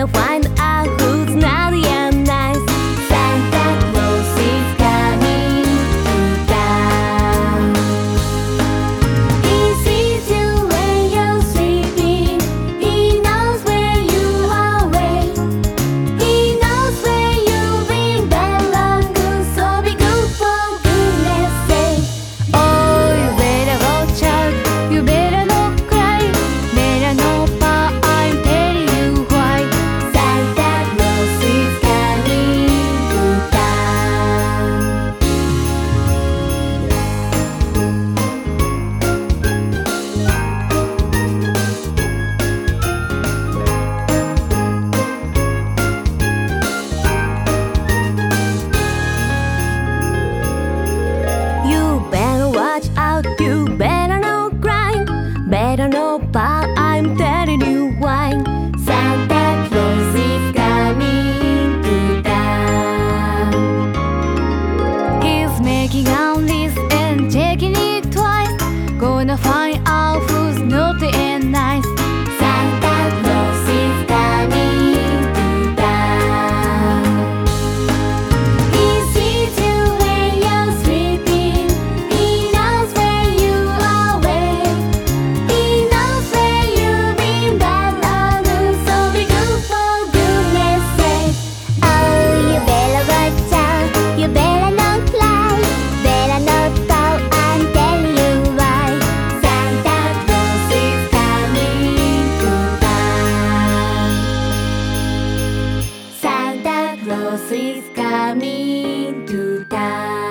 list and all who's naughty and nice. is coming to town.